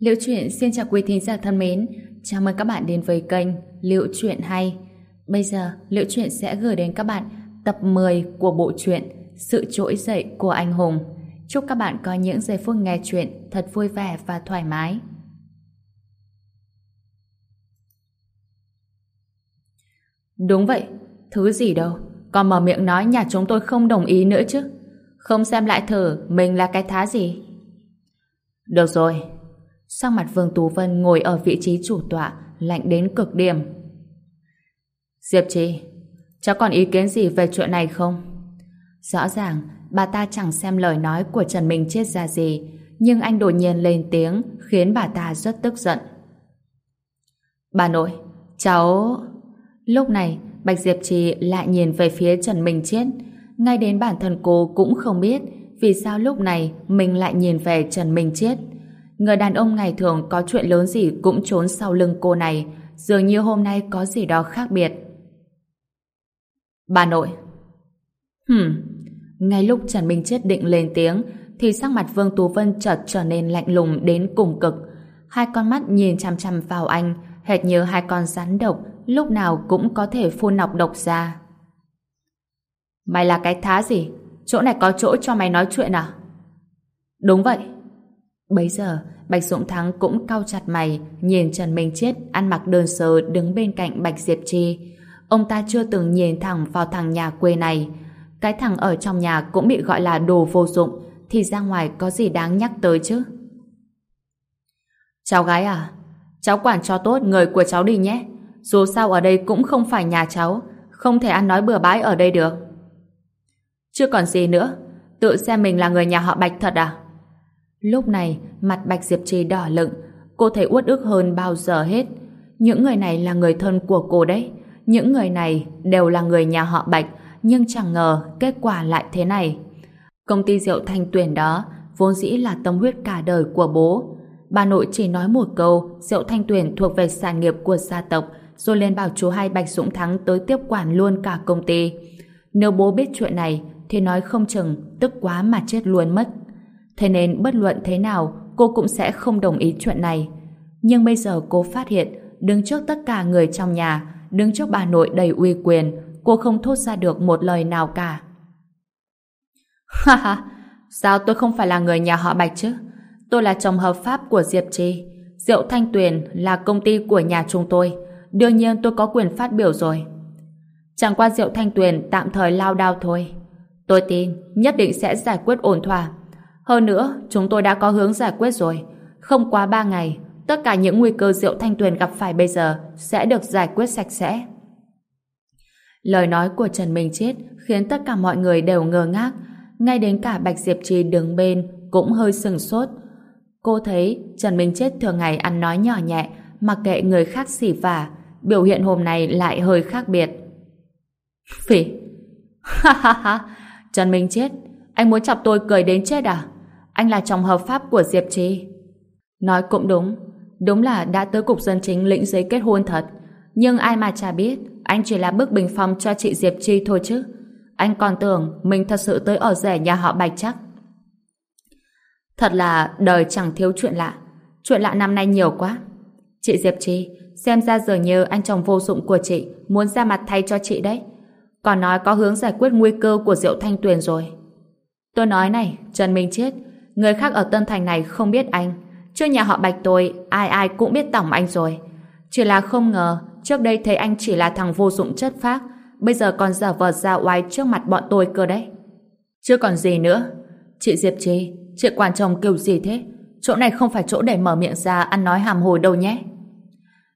Liễu Chuyện xin chào quý thính giả thân mến, chào mừng các bạn đến với kênh Liễu Chuyện Hay. Bây giờ, Liễu Chuyện sẽ gửi đến các bạn tập 10 của bộ truyện Sự Trỗi Dậy của Anh Hùng. Chúc các bạn có những giây phút nghe chuyện thật vui vẻ và thoải mái. Đúng vậy, thứ gì đâu, còn mở miệng nói nhà chúng tôi không đồng ý nữa chứ. Không xem lại thử mình là cái thá gì. Được rồi. Sang mặt Vương Tú Vân ngồi ở vị trí chủ tọa, lạnh đến cực điểm. Diệp Trì, cháu còn ý kiến gì về chuyện này không? Rõ ràng, bà ta chẳng xem lời nói của Trần Minh chết ra gì, nhưng anh đột nhiên lên tiếng khiến bà ta rất tức giận. Bà nội, cháu... Lúc này, Bạch Diệp Trì lại nhìn về phía Trần Minh Chết. Ngay đến bản thân cô cũng không biết vì sao lúc này mình lại nhìn về Trần Minh Chết. Người đàn ông ngày thường có chuyện lớn gì cũng trốn sau lưng cô này, dường như hôm nay có gì đó khác biệt. Bà nội Hừm, ngay lúc Trần Minh Chết định lên tiếng thì sắc mặt Vương Tú Vân chợt trở nên lạnh lùng đến cùng cực. Hai con mắt nhìn chăm chăm vào anh, hệt như hai con rắn độc lúc nào cũng có thể phun nọc độc ra. Mày là cái thá gì? Chỗ này có chỗ cho mày nói chuyện à? Đúng vậy. Bấy giờ, Bạch Dũng Thắng cũng cau chặt mày, nhìn Trần Minh Chết ăn mặc đơn sơ đứng bên cạnh Bạch Diệp Chi. Ông ta chưa từng nhìn thẳng vào thằng nhà quê này. Cái thằng ở trong nhà cũng bị gọi là đồ vô dụng, thì ra ngoài có gì đáng nhắc tới chứ? Cháu gái à, cháu quản cho tốt người của cháu đi nhé. Dù sao ở đây cũng không phải nhà cháu, không thể ăn nói bừa bãi ở đây được. Chưa còn gì nữa, tự xem mình là người nhà họ Bạch thật à? Lúc này, mặt Bạch Diệp Trì đỏ lựng, cô thấy uất ức hơn bao giờ hết. Những người này là người thân của cô đấy. Những người này đều là người nhà họ Bạch, nhưng chẳng ngờ kết quả lại thế này. Công ty rượu thanh tuyển đó vốn dĩ là tâm huyết cả đời của bố. Bà nội chỉ nói một câu rượu thanh tuyển thuộc về sản nghiệp của gia tộc rồi lên bảo chú hai Bạch Dũng Thắng tới tiếp quản luôn cả công ty. Nếu bố biết chuyện này thì nói không chừng tức quá mà chết luôn mất. Thế nên bất luận thế nào cô cũng sẽ không đồng ý chuyện này. Nhưng bây giờ cô phát hiện đứng trước tất cả người trong nhà đứng trước bà nội đầy uy quyền cô không thốt ra được một lời nào cả. Ha ha, sao tôi không phải là người nhà họ Bạch chứ? Tôi là chồng hợp pháp của Diệp Trì. diệu Thanh Tuyền là công ty của nhà chúng tôi. Đương nhiên tôi có quyền phát biểu rồi. Chẳng qua diệu Thanh Tuyền tạm thời lao đao thôi. Tôi tin nhất định sẽ giải quyết ổn thỏa. Hơn nữa, chúng tôi đã có hướng giải quyết rồi. Không quá ba ngày, tất cả những nguy cơ rượu Thanh Tuyền gặp phải bây giờ sẽ được giải quyết sạch sẽ. Lời nói của Trần Minh Chết khiến tất cả mọi người đều ngơ ngác, ngay đến cả Bạch Diệp Trì đứng bên cũng hơi sừng sốt. Cô thấy Trần Minh Chết thường ngày ăn nói nhỏ nhẹ, mặc kệ người khác xỉ vả, biểu hiện hôm nay lại hơi khác biệt. Phỉ! Ha ha ha! Trần Minh Chết, anh muốn chọc tôi cười đến chết à? Anh là chồng hợp pháp của Diệp Trì. Nói cũng đúng, đúng là đã tới cục dân chính lĩnh giấy kết hôn thật. Nhưng ai mà chả biết, anh chỉ là bức bình phong cho chị Diệp Chi thôi chứ. Anh còn tưởng mình thật sự tới ở rẻ nhà họ Bạch chắc. Thật là đời chẳng thiếu chuyện lạ. Chuyện lạ năm nay nhiều quá. Chị Diệp Chi, xem ra giờ như anh chồng vô dụng của chị muốn ra mặt thay cho chị đấy. Còn nói có hướng giải quyết nguy cơ của diệu thanh tuyền rồi. Tôi nói này, Trần Minh Chết, người khác ở Tân Thành này không biết anh. Trước nhà họ Bạch tôi, ai ai cũng biết tổng anh rồi. Chỉ là không ngờ, trước đây thấy anh chỉ là thằng vô dụng chất phác, bây giờ còn giả vờ ra oai trước mặt bọn tôi cơ đấy. Chưa còn gì nữa. Chị Diệp Trì, chị quản chồng kiểu gì thế? Chỗ này không phải chỗ để mở miệng ra ăn nói hàm hồ đâu nhé.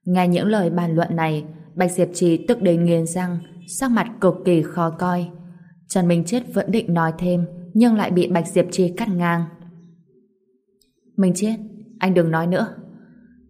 Nghe những lời bàn luận này, Bạch Diệp Trì tức đến nghiền răng, sắc mặt cực kỳ khó coi. Trần Minh Chết vẫn định nói thêm, nhưng lại bị Bạch Diệp Chi cắt ngang. mình Chết, anh đừng nói nữa.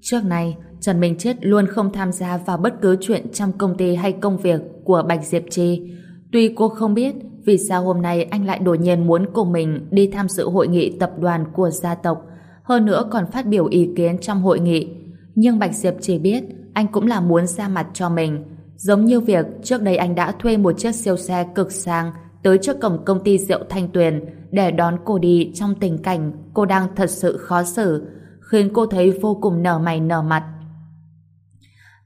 Trước này, Trần Minh Chết luôn không tham gia vào bất cứ chuyện trong công ty hay công việc của Bạch Diệp Chi Tuy cô không biết vì sao hôm nay anh lại đột nhiên muốn cùng mình đi tham dự hội nghị tập đoàn của gia tộc, hơn nữa còn phát biểu ý kiến trong hội nghị. Nhưng Bạch Diệp chỉ biết anh cũng là muốn ra mặt cho mình. Giống như việc trước đây anh đã thuê một chiếc siêu xe cực sang tới trước cổng công ty rượu Thanh Tuyền để đón cô đi trong tình cảnh cô đang thật sự khó xử, khiến cô thấy vô cùng nở mày nở mặt.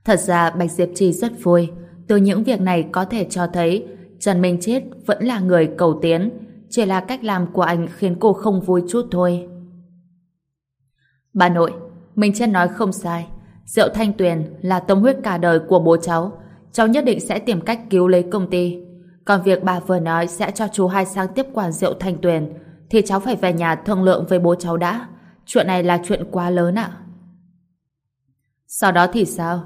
Thật ra Bạch Diệp Trì rất vui, từ những việc này có thể cho thấy Trần Minh Chết vẫn là người cầu tiến, chỉ là cách làm của anh khiến cô không vui chút thôi. Bà nội, Minh Chết nói không sai. rượu Thanh Tuyền là tâm huyết cả đời của bố cháu. Cháu nhất định sẽ tìm cách cứu lấy công ty. Còn việc bà vừa nói sẽ cho chú hai sang tiếp quản Diệu Thanh Tuyền thì cháu phải về nhà thương lượng với bố cháu đã. Chuyện này là chuyện quá lớn ạ. Sau đó thì sao?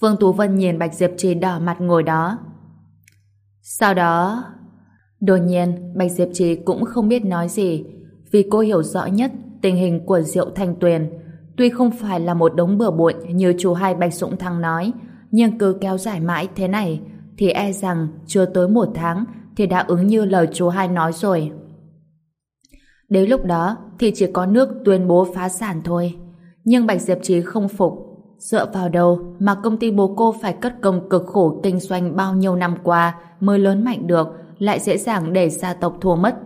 Vương Tú Vân nhìn Bạch Diệp Trì đỏ mặt ngồi đó. Sau đó... Đột nhiên, Bạch Diệp Trì cũng không biết nói gì vì cô hiểu rõ nhất tình hình của Diệu Thanh Tuyền. Tuy không phải là một đống bừa bộn như chú hai Bạch Dũng Thăng nói, nhưng cứ kéo dài mãi thế này thì e rằng chưa tới một tháng thì đã ứng như lời chú hai nói rồi. Đến lúc đó thì chỉ có nước tuyên bố phá sản thôi. Nhưng Bạch Diệp Trí không phục. Dựa vào đâu mà công ty bố cô phải cất công cực khổ kinh doanh bao nhiêu năm qua mới lớn mạnh được, lại dễ dàng để gia tộc thua mất.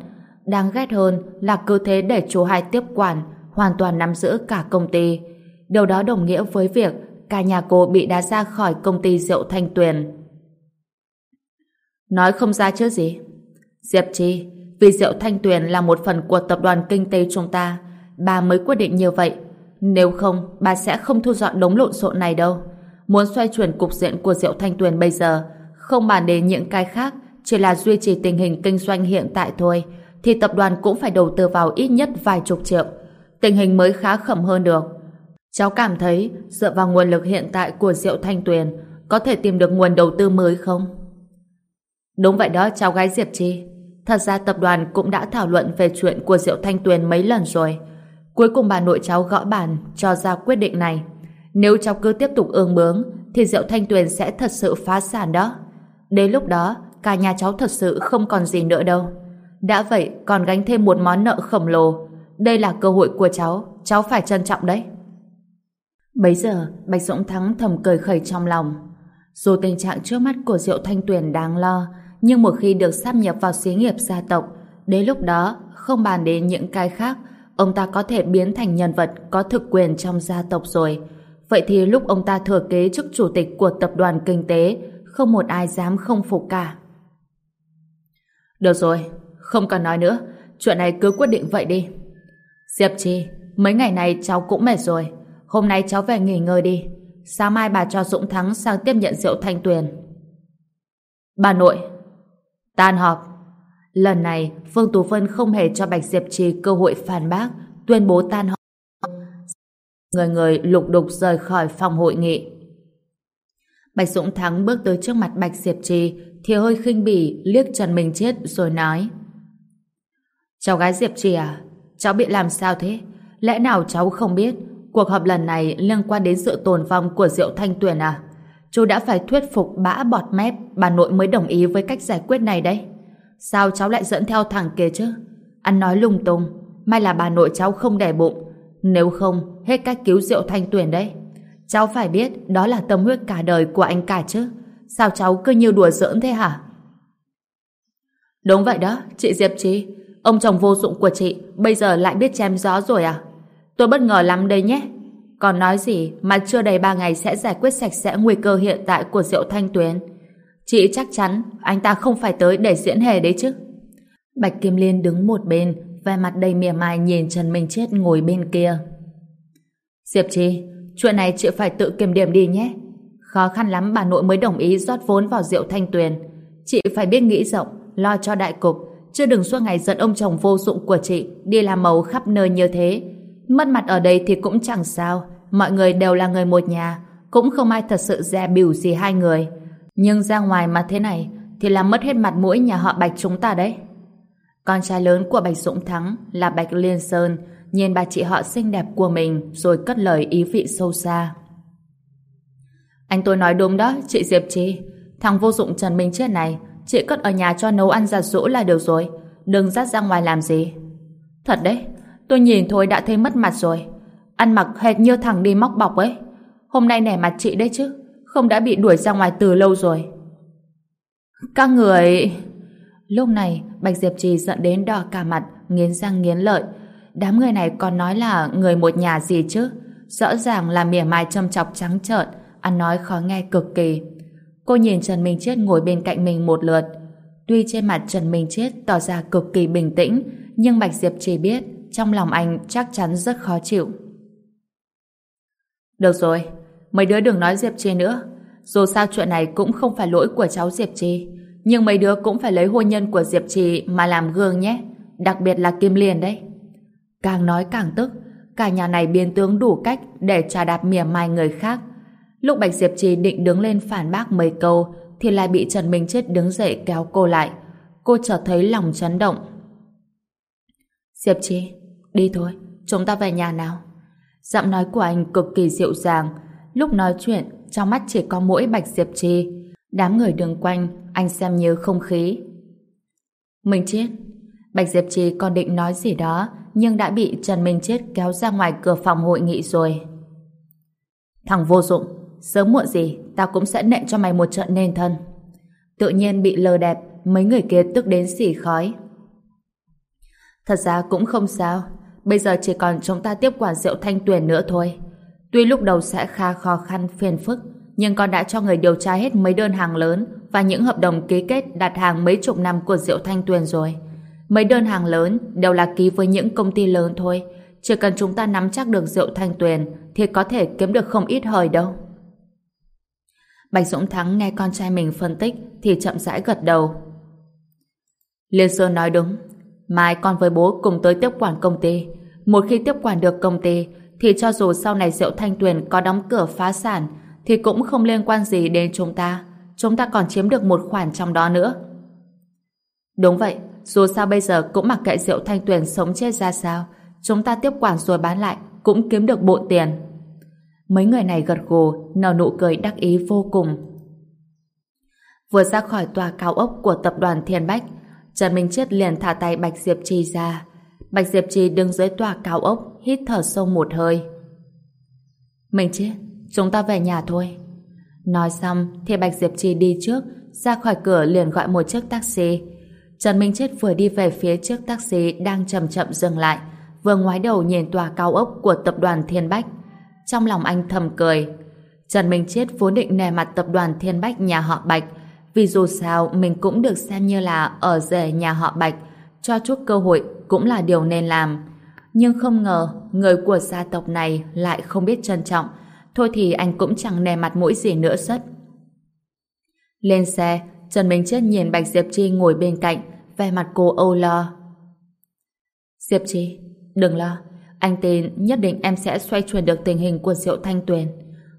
Đáng ghét hơn là cứ thế để chú hai tiếp quản, hoàn toàn nắm giữ cả công ty. Điều đó đồng nghĩa với việc cả nhà cô bị đá ra khỏi công ty rượu Thanh Tuyền. Nói không ra chứ gì? Diệp Chi, vì rượu Thanh Tuyền là một phần của tập đoàn kinh tế chúng ta, bà mới quyết định như vậy. Nếu không, bà sẽ không thu dọn đống lộn xộn này đâu. Muốn xoay chuyển cục diện của rượu Thanh Tuyền bây giờ, không bàn đến những cái khác, chỉ là duy trì tình hình kinh doanh hiện tại thôi, thì tập đoàn cũng phải đầu tư vào ít nhất vài chục triệu. Tình hình mới khá khẩm hơn được. Cháu cảm thấy, dựa vào nguồn lực hiện tại của rượu Thanh Tuyền, có thể tìm được nguồn đầu tư mới không? Đúng vậy đó cháu gái Diệp Chi. Thật ra tập đoàn cũng đã thảo luận về chuyện của Diệu Thanh Tuyền mấy lần rồi. Cuối cùng bà nội cháu gõ bàn cho ra quyết định này. Nếu cháu cứ tiếp tục ương bướng thì Diệu Thanh Tuyền sẽ thật sự phá sản đó. Đến lúc đó, cả nhà cháu thật sự không còn gì nữa đâu. Đã vậy, còn gánh thêm một món nợ khổng lồ. Đây là cơ hội của cháu, cháu phải trân trọng đấy. Bấy giờ, Bạch Dũng Thắng thầm cười khẩy trong lòng. Dù tình trạng trước mắt của Diệu Thanh Tuyền đáng lo, nhưng một khi được sắp nhập vào xí nghiệp gia tộc, đến lúc đó, không bàn đến những cái khác, ông ta có thể biến thành nhân vật có thực quyền trong gia tộc rồi. Vậy thì lúc ông ta thừa kế chức chủ tịch của tập đoàn kinh tế, không một ai dám không phục cả. Được rồi, không cần nói nữa, chuyện này cứ quyết định vậy đi. Diệp Chi, mấy ngày này cháu cũng mệt rồi, hôm nay cháu về nghỉ ngơi đi. Sáng mai bà cho Dũng Thắng sang tiếp nhận rượu thanh tuyền. Bà nội, Tan họp. Lần này, Phương Tú Vân không hề cho Bạch Diệp Trì cơ hội phản bác, tuyên bố tan họp. Người người lục đục rời khỏi phòng hội nghị. Bạch Dũng Thắng bước tới trước mặt Bạch Diệp Trì thì hơi khinh bỉ liếc Trần Minh Chết rồi nói Cháu gái Diệp Trì à? Cháu bị làm sao thế? Lẽ nào cháu không biết cuộc họp lần này liên quan đến sự tồn vong của Diệu Thanh Tuyền à? Chú đã phải thuyết phục bã bọt mép bà nội mới đồng ý với cách giải quyết này đấy. Sao cháu lại dẫn theo thằng kia chứ? Ăn nói lung tung, may là bà nội cháu không đẻ bụng. Nếu không, hết cách cứu rượu thanh tuyển đấy. Cháu phải biết đó là tâm huyết cả đời của anh cả chứ. Sao cháu cứ như đùa giỡn thế hả? Đúng vậy đó, chị Diệp Trí. Ông chồng vô dụng của chị bây giờ lại biết chém gió rồi à? Tôi bất ngờ lắm đây nhé. Còn nói gì mà chưa đầy 3 ngày sẽ giải quyết sạch sẽ nguy cơ hiện tại của Diệu Thanh Tuyến. Chị chắc chắn anh ta không phải tới để diễn hề đấy chứ. Bạch Kim Liên đứng một bên, vẻ mặt đầy mỉa mai nhìn Trần Minh Chết ngồi bên kia. Diệp Chi, chuyện này chị phải tự kiểm điểm đi nhé. Khó khăn lắm bà nội mới đồng ý rót vốn vào Diệu Thanh Tuyền. Chị phải biết nghĩ rộng, lo cho đại cục, chứ đừng suốt ngày giận ông chồng vô dụng của chị đi làm màu khắp nơi như thế Mất mặt ở đây thì cũng chẳng sao, mọi người đều là người một nhà, cũng không ai thật sự dè biểu gì hai người. Nhưng ra ngoài mà thế này thì làm mất hết mặt mũi nhà họ Bạch chúng ta đấy. Con trai lớn của Bạch Dũng Thắng là Bạch Liên Sơn nhìn bà chị họ xinh đẹp của mình rồi cất lời ý vị sâu xa. Anh tôi nói đúng đó, chị Diệp Chi. Thằng vô dụng Trần Minh Chết này chị cất ở nhà cho nấu ăn giặt rũ là được rồi. Đừng dắt ra ngoài làm gì. Thật đấy, Tôi nhìn thôi đã thấy mất mặt rồi. Ăn mặc hệt như thằng đi móc bọc ấy. Hôm nay nẻ mặt chị đấy chứ. Không đã bị đuổi ra ngoài từ lâu rồi. Các người... Lúc này, Bạch Diệp Trì giận đến đỏ cả mặt, nghiến răng nghiến lợi. Đám người này còn nói là người một nhà gì chứ? Rõ ràng là mỉa mai châm chọc trắng trợn, ăn nói khó nghe cực kỳ. Cô nhìn Trần Minh Chết ngồi bên cạnh mình một lượt. Tuy trên mặt Trần Minh Chết tỏ ra cực kỳ bình tĩnh, nhưng Bạch Diệp trì biết trong lòng anh chắc chắn rất khó chịu. Được rồi, mấy đứa đừng nói Diệp Trì nữa. Dù sao chuyện này cũng không phải lỗi của cháu Diệp Trì, nhưng mấy đứa cũng phải lấy hôn nhân của Diệp Trì mà làm gương nhé, đặc biệt là Kim Liên đấy. Càng nói càng tức, cả nhà này biến tướng đủ cách để trà đạp mỉa mai người khác. Lúc Bạch Diệp Trì định đứng lên phản bác mấy câu, thì lại bị Trần Minh Chết đứng dậy kéo cô lại. Cô chợt thấy lòng chấn động. Diệp Trì, đi thôi, chúng ta về nhà nào. Giọng nói của anh cực kỳ dịu dàng. Lúc nói chuyện, trong mắt chỉ có mỗi Bạch Diệp Trì. Đám người đường quanh, anh xem như không khí. mình Chết, Bạch Diệp Trì còn định nói gì đó, nhưng đã bị Trần Minh Chết kéo ra ngoài cửa phòng hội nghị rồi. Thằng vô dụng, sớm muộn gì, tao cũng sẽ nện cho mày một trận nên thân. Tự nhiên bị lờ đẹp, mấy người kia tức đến xỉ khói. Thật ra cũng không sao, bây giờ chỉ còn chúng ta tiếp quản rượu thanh tuyền nữa thôi. Tuy lúc đầu sẽ khá khó khăn, phiền phức, nhưng con đã cho người điều tra hết mấy đơn hàng lớn và những hợp đồng ký kết đặt hàng mấy chục năm của rượu thanh tuyền rồi. Mấy đơn hàng lớn đều là ký với những công ty lớn thôi. Chỉ cần chúng ta nắm chắc được rượu thanh tuyền thì có thể kiếm được không ít hời đâu. Bạch Dũng Thắng nghe con trai mình phân tích thì chậm rãi gật đầu. Liên Sơn nói đúng. Mai con với bố cùng tới tiếp quản công ty. Một khi tiếp quản được công ty thì cho dù sau này rượu thanh tuyền có đóng cửa phá sản thì cũng không liên quan gì đến chúng ta. Chúng ta còn chiếm được một khoản trong đó nữa. Đúng vậy, dù sao bây giờ cũng mặc kệ rượu thanh tuyền sống chết ra sao, chúng ta tiếp quản rồi bán lại cũng kiếm được bộ tiền. Mấy người này gật gù, nở nụ cười đắc ý vô cùng. Vừa ra khỏi tòa cao ốc của tập đoàn Thiên Bách, Trần Minh Chết liền thả tay Bạch Diệp Trì ra. Bạch Diệp Trì đứng dưới tòa cao ốc, hít thở sâu một hơi. mình Chết, chúng ta về nhà thôi. Nói xong thì Bạch Diệp Trì đi trước, ra khỏi cửa liền gọi một chiếc taxi. Trần Minh Chết vừa đi về phía trước taxi đang chậm chậm dừng lại, vừa ngoái đầu nhìn tòa cao ốc của tập đoàn Thiên Bách. Trong lòng anh thầm cười. Trần Minh Chết vốn định nề mặt tập đoàn Thiên Bách nhà họ Bạch, vì dù sao mình cũng được xem như là ở rể nhà họ Bạch, cho chút cơ hội cũng là điều nên làm. Nhưng không ngờ, người của gia tộc này lại không biết trân trọng, thôi thì anh cũng chẳng nề mặt mũi gì nữa sất. Lên xe, Trần Minh Chết nhìn Bạch Diệp Chi ngồi bên cạnh, vẻ mặt cô âu lo. Diệp Chi, đừng lo, anh tin nhất định em sẽ xoay chuyển được tình hình của Diệu Thanh Tuyền.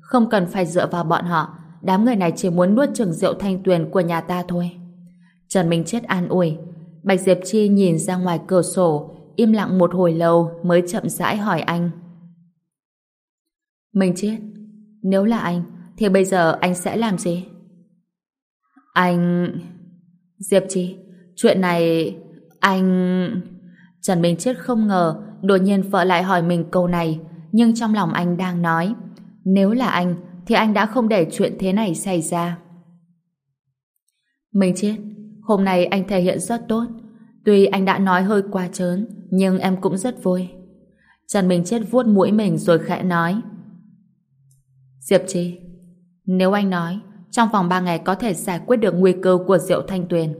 Không cần phải dựa vào bọn họ, đám người này chỉ muốn nuốt chừng Diệu Thanh Tuyền của nhà ta thôi. Trần Minh Chết an ủi, Bạch Diệp Chi nhìn ra ngoài cửa sổ, im lặng một hồi lâu mới chậm rãi hỏi anh. "Mình Chết, nếu là anh, thì bây giờ anh sẽ làm gì? Anh... Diệp Chi, chuyện này... Anh... Trần Minh Chết không ngờ đột nhiên vợ lại hỏi mình câu này nhưng trong lòng anh đang nói nếu là anh thì anh đã không để chuyện thế này xảy ra. Mình Chết, hôm nay anh thể hiện rất tốt. Tuy anh đã nói hơi quá trớn nhưng em cũng rất vui. Trần Minh Chết vuốt mũi mình rồi khẽ nói Diệp Chi, nếu anh nói trong vòng 3 ngày có thể giải quyết được nguy cơ của rượu thanh tuyền.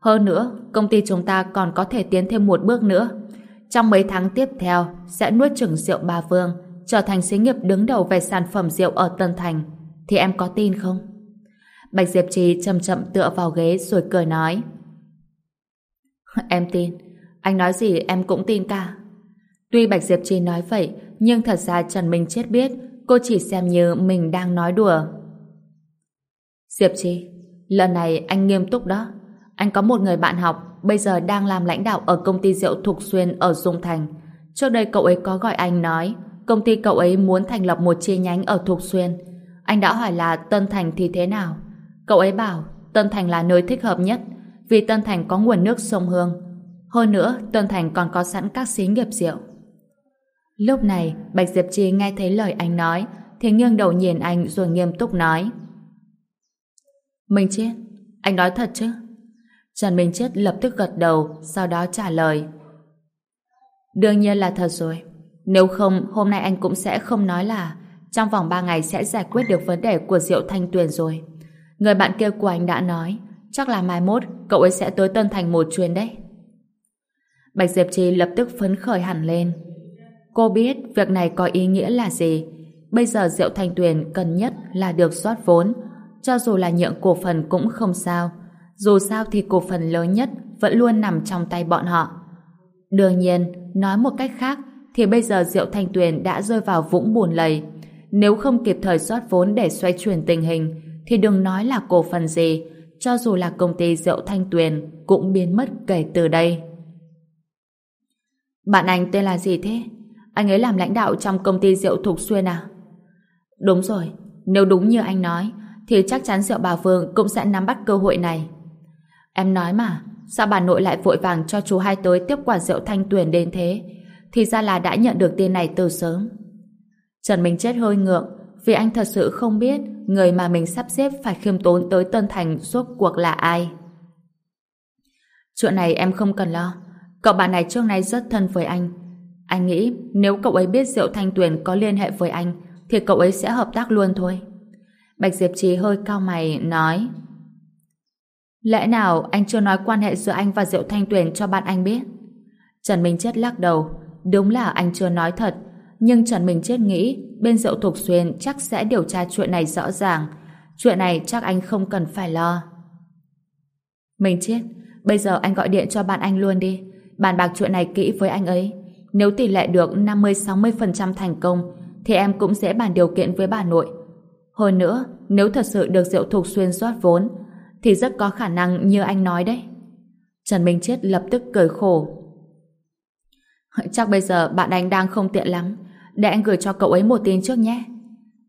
Hơn nữa, công ty chúng ta còn có thể tiến thêm một bước nữa. Trong mấy tháng tiếp theo, sẽ nuốt chửng rượu Ba Vương, trở thành xí nghiệp đứng đầu về sản phẩm rượu ở Tân Thành. Thì em có tin không? Bạch Diệp Trì chậm chậm tựa vào ghế rồi cười nói. Em tin. Anh nói gì em cũng tin cả. Tuy Bạch Diệp Trì nói vậy, nhưng thật ra Trần Minh Chết biết cô chỉ xem như mình đang nói đùa. Diệp trì lần này anh nghiêm túc đó. Anh có một người bạn học bây giờ đang làm lãnh đạo ở công ty rượu Thục Xuyên ở Dung Thành. Trước đây cậu ấy có gọi anh nói công ty cậu ấy muốn thành lập một chi nhánh ở Thục Xuyên. Anh đã hỏi là Tân Thành thì thế nào? Cậu ấy bảo Tân Thành là nơi thích hợp nhất vì Tân Thành có nguồn nước sông Hương. Hơn nữa, Tân Thành còn có sẵn các xí nghiệp rượu. Lúc này, Bạch Diệp Chi nghe thấy lời anh nói thì nghiêng đầu nhìn anh rồi nghiêm túc nói mình Chết, anh nói thật chứ? Trần Minh Chết lập tức gật đầu, sau đó trả lời. Đương nhiên là thật rồi. Nếu không, hôm nay anh cũng sẽ không nói là trong vòng 3 ngày sẽ giải quyết được vấn đề của Diệu Thanh Tuyền rồi. Người bạn kia của anh đã nói, chắc là mai mốt cậu ấy sẽ tới Tân Thành một chuyến đấy. Bạch Diệp Trì lập tức phấn khởi hẳn lên. Cô biết việc này có ý nghĩa là gì. Bây giờ Diệu Thanh Tuyền cần nhất là được soát vốn. Cho dù là nhượng cổ phần cũng không sao. Dù sao thì cổ phần lớn nhất vẫn luôn nằm trong tay bọn họ. Đương nhiên, nói một cách khác, thì bây giờ Diệu Thanh Tuyền đã rơi vào vũng buồn lầy. Nếu không kịp thời soát vốn để xoay chuyển tình hình, thì đừng nói là cổ phần gì, cho dù là công ty rượu Thanh Tuyền cũng biến mất kể từ đây. Bạn anh tên là gì thế? Anh ấy làm lãnh đạo trong công ty rượu Thục Xuyên à? Đúng rồi, nếu đúng như anh nói, thì chắc chắn rượu Bà Vương cũng sẽ nắm bắt cơ hội này. Em nói mà, sao bà nội lại vội vàng cho chú hai tới tiếp quản rượu Thanh Tuyền đến thế? Thì ra là đã nhận được tin này từ sớm. Trần Minh chết hơi ngượng, vì anh thật sự không biết người mà mình sắp xếp phải khiêm tốn tới Tân Thành suốt cuộc là ai. Chuyện này em không cần lo. Cậu bạn này trước nay rất thân với anh. Anh nghĩ nếu cậu ấy biết Diệu Thanh Tuyền có liên hệ với anh, thì cậu ấy sẽ hợp tác luôn thôi. Bạch Diệp Trì hơi cao mày, nói, Lẽ nào anh chưa nói quan hệ giữa anh và Diệu Thanh Tuyền cho bạn anh biết? Trần Minh Chết lắc đầu, Đúng là anh chưa nói thật nhưng Trần Minh Chết nghĩ bên Diệu Thục Xuyên chắc sẽ điều tra chuyện này rõ ràng. Chuyện này chắc anh không cần phải lo. Minh Chết, bây giờ anh gọi điện cho bạn anh luôn đi. Bàn bạc chuyện này kỹ với anh ấy. Nếu tỷ lệ được 50-60% thành công thì em cũng sẽ bàn điều kiện với bà nội. Hơn nữa, nếu thật sự được Diệu Thục Xuyên rót vốn thì rất có khả năng như anh nói đấy. Trần Minh Chết lập tức cười khổ. Chắc bây giờ bạn anh đang không tiện lắm để anh gửi cho cậu ấy một tin trước nhé.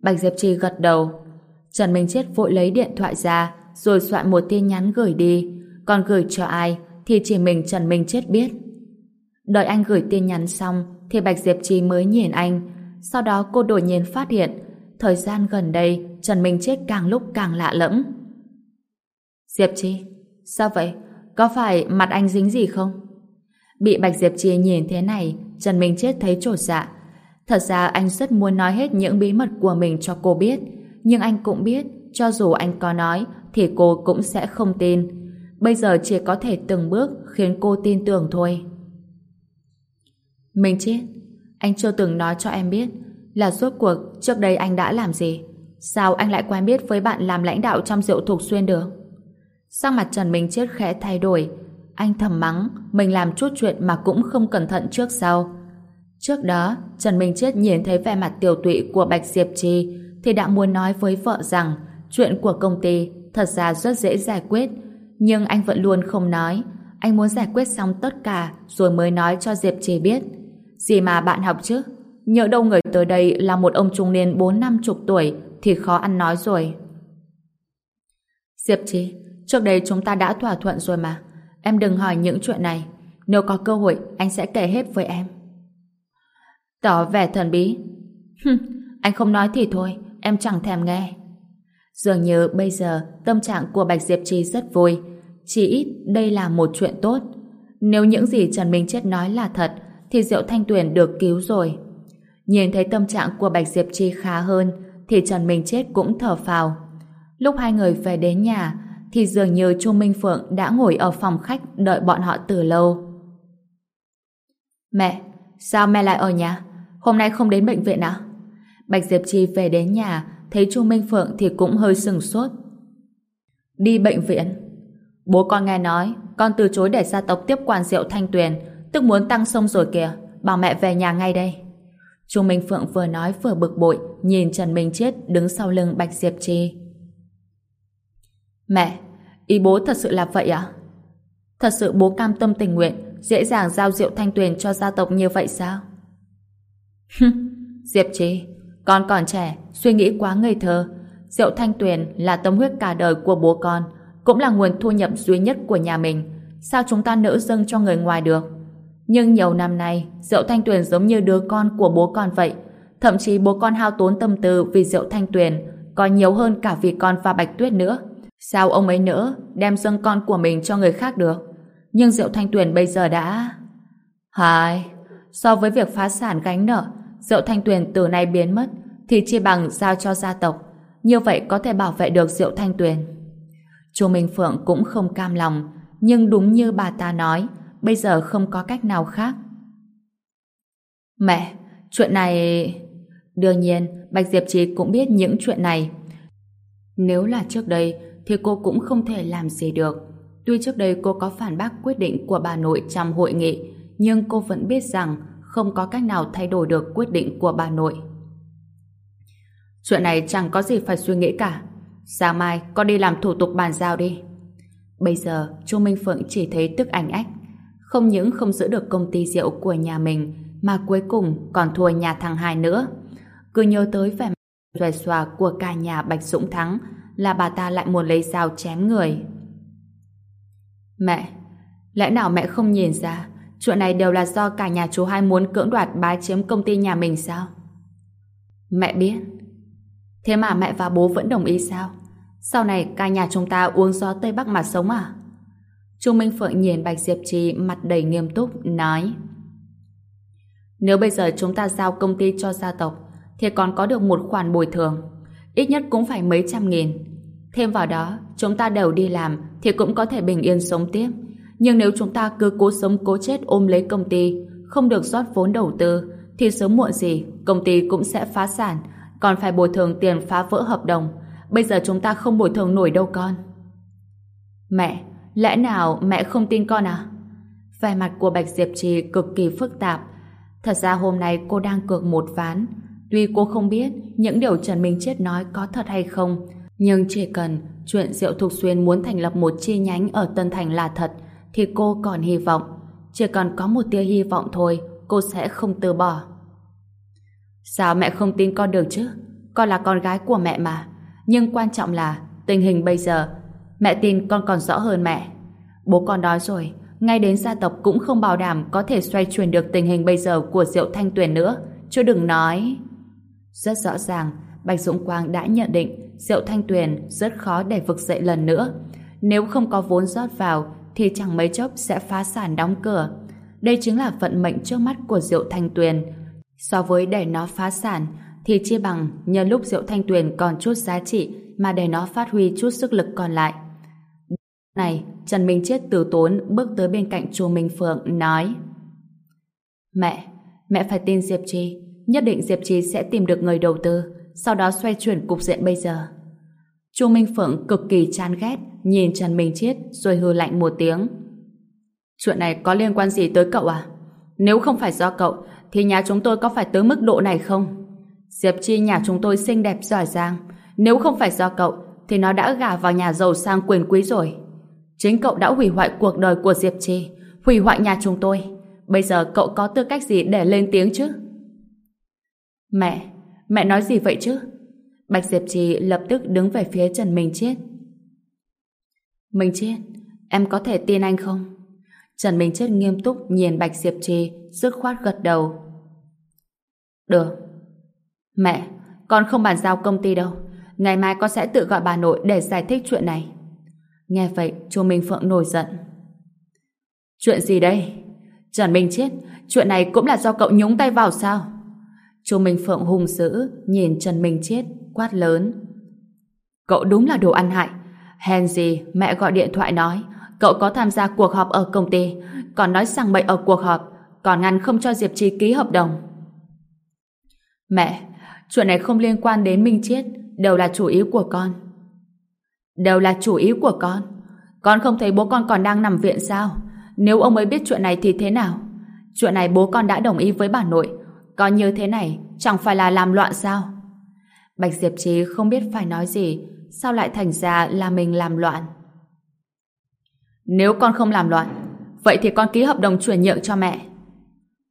Bạch Diệp Trì gật đầu. Trần Minh Chết vội lấy điện thoại ra rồi soạn một tin nhắn gửi đi. Còn gửi cho ai thì chỉ mình Trần Minh Chết biết. Đợi anh gửi tin nhắn xong thì Bạch Diệp Trì mới nhìn anh. Sau đó cô đột nhiên phát hiện thời gian gần đây Trần Minh Chết càng lúc càng lạ lẫm. Diệp Trì, sao vậy? Có phải mặt anh dính gì không? Bị Bạch Diệp Trì nhìn thế này Trần Minh Chết thấy trột dạ Thật ra anh rất muốn nói hết những bí mật của mình cho cô biết, nhưng anh cũng biết, cho dù anh có nói, thì cô cũng sẽ không tin. Bây giờ chỉ có thể từng bước khiến cô tin tưởng thôi. Mình chết, anh chưa từng nói cho em biết là suốt cuộc trước đây anh đã làm gì. Sao anh lại quen biết với bạn làm lãnh đạo trong rượu thục xuyên được? Sang mặt Trần Minh Chết khẽ thay đổi, anh thầm mắng mình làm chút chuyện mà cũng không cẩn thận trước sau. Trước đó, Trần Minh Chết nhìn thấy vẻ mặt tiểu tụy của Bạch Diệp Trì thì đã muốn nói với vợ rằng chuyện của công ty thật ra rất dễ giải quyết. Nhưng anh vẫn luôn không nói. Anh muốn giải quyết xong tất cả rồi mới nói cho Diệp Trì biết. Gì mà bạn học chứ? Nhớ đâu người tới đây là một ông trung niên bốn năm chục tuổi thì khó ăn nói rồi. Diệp Trì, trước đây chúng ta đã thỏa thuận rồi mà. Em đừng hỏi những chuyện này. Nếu có cơ hội, anh sẽ kể hết với em. Tỏ vẻ thần bí. Hừm, anh không nói thì thôi, em chẳng thèm nghe. Dường như bây giờ tâm trạng của Bạch Diệp Trì rất vui. Chỉ ít đây là một chuyện tốt. Nếu những gì Trần Minh Chết nói là thật, thì Diệu Thanh Tuyền được cứu rồi. Nhìn thấy tâm trạng của Bạch Diệp Chi khá hơn, thì Trần Minh Chết cũng thở phào. Lúc hai người về đến nhà, thì dường như Chu Minh Phượng đã ngồi ở phòng khách đợi bọn họ từ lâu. Mẹ, sao mẹ lại ở nhà? Hôm nay không đến bệnh viện à? Bạch Diệp Chi về đến nhà, thấy Chu Minh Phượng thì cũng hơi sừng sốt. Đi bệnh viện? Bố con nghe nói, con từ chối để gia tộc tiếp quản rượu Thanh Tuyền, tức muốn tăng sông rồi kìa, bảo mẹ về nhà ngay đây. Chu Minh Phượng vừa nói vừa bực bội, nhìn Trần Minh Chết đứng sau lưng Bạch Diệp Chi. Mẹ, ý bố thật sự là vậy à? Thật sự bố cam tâm tình nguyện, dễ dàng giao rượu Thanh Tuyền cho gia tộc như vậy sao? Diệp Trì, con còn trẻ, suy nghĩ quá ngây thơ. rượu Thanh Tuyền là tâm huyết cả đời của bố con, cũng là nguồn thu nhập duy nhất của nhà mình. Sao chúng ta nỡ dâng cho người ngoài được? Nhưng nhiều năm nay, rượu Thanh Tuyền giống như đứa con của bố con vậy. Thậm chí bố con hao tốn tâm tư vì rượu Thanh Tuyền còn nhiều hơn cả vì con và Bạch Tuyết nữa. Sao ông ấy nữa đem dâng con của mình cho người khác được? Nhưng Diệu Thanh Tuyền bây giờ đã... Hai, So với việc phá sản gánh nợ, Diệu Thanh Tuyền từ nay biến mất, thì chia bằng giao cho gia tộc. Như vậy có thể bảo vệ được Diệu Thanh Tuyền. Chu Minh Phượng cũng không cam lòng, nhưng đúng như bà ta nói, bây giờ không có cách nào khác. Mẹ, chuyện này... Đương nhiên, Bạch Diệp Trì cũng biết những chuyện này. Nếu là trước đây, thì cô cũng không thể làm gì được. Tuy trước đây cô có phản bác quyết định của bà nội trong hội nghị, nhưng cô vẫn biết rằng không có cách nào thay đổi được quyết định của bà nội. Chuyện này chẳng có gì phải suy nghĩ cả. Sáng mai con đi làm thủ tục bàn giao đi. Bây giờ, Chu Minh Phượng chỉ thấy tức ảnh ách. Không những không giữ được công ty rượu của nhà mình, mà cuối cùng còn thua nhà thằng hai nữa. Cứ nhớ tới vẻ mặt xòa của cả nhà Bạch Dũng Thắng là bà ta lại muốn lấy dao chém người. Mẹ, lẽ nào mẹ không nhìn ra chuyện này đều là do cả nhà chú hai muốn cưỡng đoạt bá chiếm công ty nhà mình sao? Mẹ biết. Thế mà mẹ và bố vẫn đồng ý sao? Sau này cả nhà chúng ta uống gió Tây Bắc mà sống à? Trung Minh Phượng nhìn Bạch Diệp Trì mặt đầy nghiêm túc, nói Nếu bây giờ chúng ta giao công ty cho gia tộc thì còn có được một khoản bồi thường ít nhất cũng phải mấy trăm nghìn thêm vào đó chúng ta đều đi làm thì cũng có thể bình yên sống tiếp. Nhưng nếu chúng ta cứ cố sống cố chết ôm lấy công ty không được rót vốn đầu tư thì sớm muộn gì công ty cũng sẽ phá sản còn phải bồi thường tiền phá vỡ hợp đồng. Bây giờ chúng ta không bồi thường nổi đâu con. Mẹ lẽ nào mẹ không tin con à? Vẻ mặt của Bạch Diệp Trì cực kỳ phức tạp. Thật ra hôm nay cô đang cược một ván. Tuy cô không biết những điều Trần Minh Chết nói có thật hay không, nhưng chỉ cần chuyện Diệu Thục Xuyên muốn thành lập một chi nhánh ở Tân Thành là thật, thì cô còn hy vọng. Chỉ cần có một tia hy vọng thôi, cô sẽ không từ bỏ. Sao mẹ không tin con được chứ? Con là con gái của mẹ mà. Nhưng quan trọng là tình hình bây giờ, mẹ tin con còn rõ hơn mẹ. Bố con nói rồi, ngay đến gia tộc cũng không bảo đảm có thể xoay chuyển được tình hình bây giờ của Diệu Thanh Tuyền nữa. Chứ đừng nói... Rất rõ ràng, Bạch Dũng Quang đã nhận định Diệu Thanh Tuyền rất khó để vực dậy lần nữa. Nếu không có vốn rót vào, thì chẳng mấy chốc sẽ phá sản đóng cửa. Đây chính là vận mệnh trước mắt của Diệu Thanh Tuyền. So với để nó phá sản, thì chia bằng nhân lúc Diệu Thanh Tuyền còn chút giá trị mà để nó phát huy chút sức lực còn lại. Này, Trần Minh Chết từ tốn bước tới bên cạnh chùa Minh Phượng nói Mẹ, mẹ phải tin Diệp Trì nhất định Diệp Trì sẽ tìm được người đầu tư, sau đó xoay chuyển cục diện bây giờ. Chu Minh Phượng cực kỳ chán ghét, nhìn Trần Minh Chiết rồi hư lạnh một tiếng. Chuyện này có liên quan gì tới cậu à? Nếu không phải do cậu, thì nhà chúng tôi có phải tới mức độ này không? Diệp Chi nhà chúng tôi xinh đẹp giỏi giang. Nếu không phải do cậu, thì nó đã gả vào nhà giàu sang quyền quý rồi. Chính cậu đã hủy hoại cuộc đời của Diệp Chi, hủy hoại nhà chúng tôi. Bây giờ cậu có tư cách gì để lên tiếng chứ? Mẹ, mẹ nói gì vậy chứ? Bạch Diệp Trì lập tức đứng về phía Trần Minh Chiết. Minh Chiết, em có thể tin anh không? Trần Minh Chiết nghiêm túc nhìn Bạch Diệp Trì, dứt khoát gật đầu. Được. Mẹ, con không bàn giao công ty đâu. Ngày mai con sẽ tự gọi bà nội để giải thích chuyện này. Nghe vậy, chú Minh Phượng nổi giận. Chuyện gì đây? Trần Minh Chiết, chuyện này cũng là do cậu nhúng tay vào sao? Chu Minh Phượng hung dữ nhìn Trần Minh Chết quát lớn. Cậu đúng là đồ ăn hại. Hèn gì mẹ gọi điện thoại nói cậu có tham gia cuộc họp ở công ty còn nói rằng bậy ở cuộc họp còn ngăn không cho Diệp Trì ký hợp đồng. Mẹ, chuyện này không liên quan đến Minh Chết đều là chủ ý của con. Đều là chủ ý của con. Con không thấy bố con còn đang nằm viện sao? Nếu ông ấy biết chuyện này thì thế nào? Chuyện này bố con đã đồng ý với bà nội Coi như thế này, chẳng phải là làm loạn sao? Bạch Diệp Trí không biết phải nói gì, sao lại thành ra là mình làm loạn? Nếu con không làm loạn, vậy thì con ký hợp đồng chuyển nhượng cho mẹ.